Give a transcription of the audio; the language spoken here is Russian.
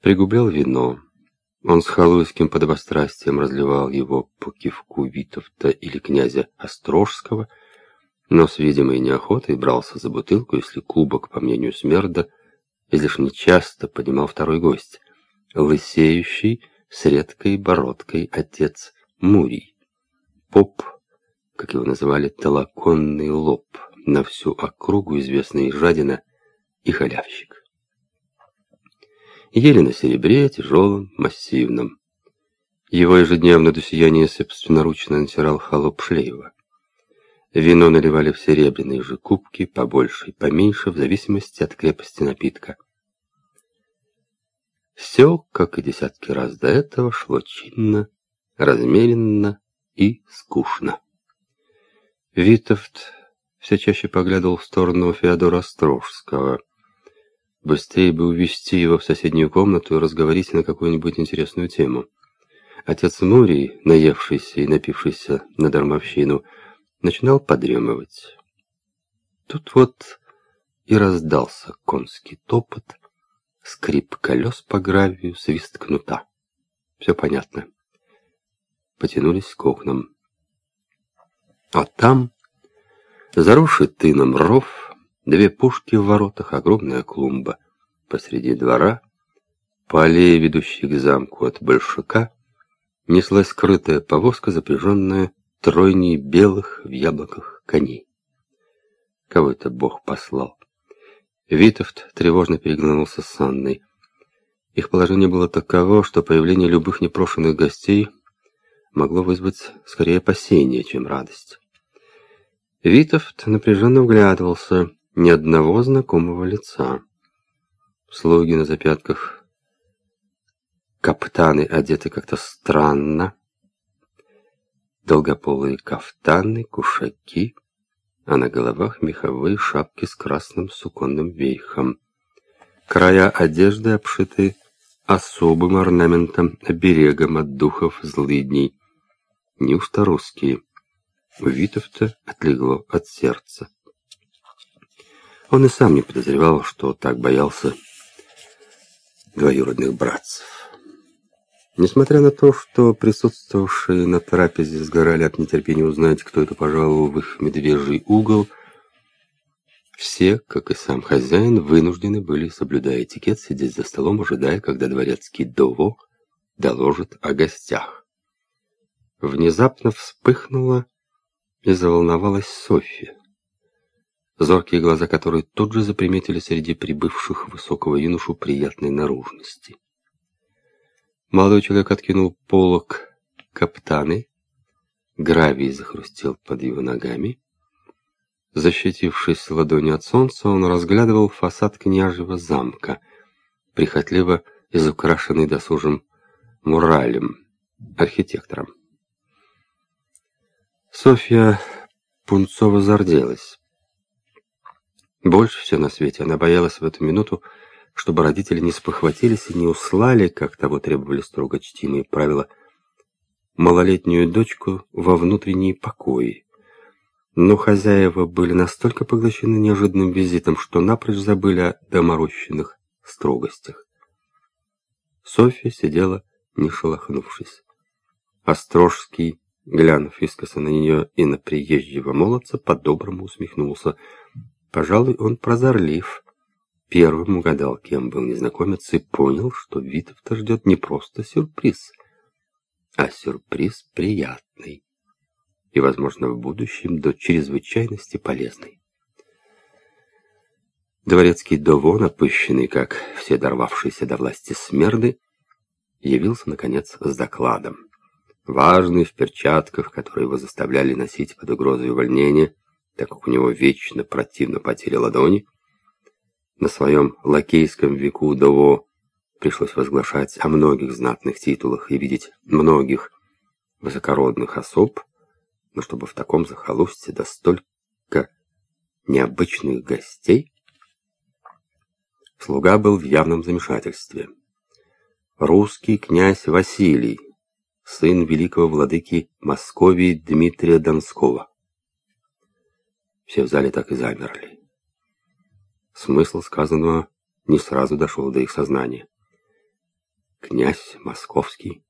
пригублял вино. Он с халуйским подобострастием разливал его по кивку Витовта или князя Острожского, но с видимой неохотой брался за бутылку, если кубок, по мнению Смерда, излишне часто поднимал второй гость, лысеющий с редкой бородкой отец Мурий. Поп, как его называли, толоконный лоб, на всю округу известный жадина и халявщик ели на серебре, тяжелом, массивном. Его ежедневно до сияния собственноручно натирал холоп Шлеева. Вино наливали в серебряные же кубки, побольше и поменьше, в зависимости от крепости напитка. Все, как и десятки раз до этого, шло чинно, размеренно и скучно. Витовт все чаще поглядывал в сторону Феодора Острожского – Быстрее бы увести его в соседнюю комнату и разговорить на какую-нибудь интересную тему. Отец Мурий, наевшийся и напившийся на дармовщину, начинал подремывать. Тут вот и раздался конский топот, скрип колес по гравию, свист кнута. Все понятно. Потянулись к окнам. А там, заросший тыном ров, Две пушки в воротах, огромная клумба посреди двора. По аллее, ведущей к замку от большака, неслась скрытая повозка, запряженная тройней белых в яблоках коней. Кого это Бог послал? Витовт тревожно переглянулся с Анной. Их положение было таково, что появление любых непрошенных гостей могло вызвать скорее опасение, чем радость. Витовт напряженно вглядывался ни одного знакомого лица. Слуги на запятках, каптаны одеты как-то странно, долгополые кафтаны, кушаки, а на головах меховые шапки с красным суконным вейхом. Края одежды обшиты особым орнаментом, оберегом от духов злыдней. Неужто русские? У Витовта отлегло от сердца. Он и сам не подозревал, что так боялся двоюродных братцев. Несмотря на то, что присутствовавшие на трапезе сгорали от нетерпения узнать, кто это пожаловал в их медвежий угол, все, как и сам хозяин, вынуждены были, соблюдая этикет, сидеть за столом, ожидая, когда дворецкий Дово доложит о гостях. Внезапно вспыхнула и заволновалась Софья зоркие глаза которой тут же заприметили среди прибывших высокого юношу приятной наружности. Молодой человек откинул полок каптаны, гравий захрустел под его ногами. Защитившись ладонью от солнца, он разглядывал фасад княжьего замка, прихотливо изукрашенный досужим муралем, архитектором. Софья Пунцова зарделась. Больше всего на свете она боялась в эту минуту, чтобы родители не спохватились и не услали, как того требовали строго чтимые правила, малолетнюю дочку во внутренние покои. Но хозяева были настолько поглощены неожиданным визитом, что напрочь забыли о доморощенных строгостях. Софья сидела, не шелохнувшись. Острожский, глянув искоса на нее и на приезжего молодца, по-доброму усмехнулся — Пожалуй, он прозорлив. Первым угадал, кем был незнакомец, и понял, что Витовта ждет не просто сюрприз, а сюрприз приятный и, возможно, в будущем до чрезвычайности полезный. Дворецкий Дово, напыщенный, как все дорвавшиеся до власти смерды, явился, наконец, с докладом. Важный, в перчатках, которые его заставляли носить под угрозой увольнения, так как у него вечно противно потели ладони. На своем лакейском веку Дово пришлось возглашать о многих знатных титулах и видеть многих высокородных особ, но чтобы в таком захолустье до столько необычных гостей, слуга был в явном замешательстве. Русский князь Василий, сын великого владыки Московии Дмитрия Донского. Все в зале так и замерли. Смысл сказанного не сразу дошел до их сознания. князь московский.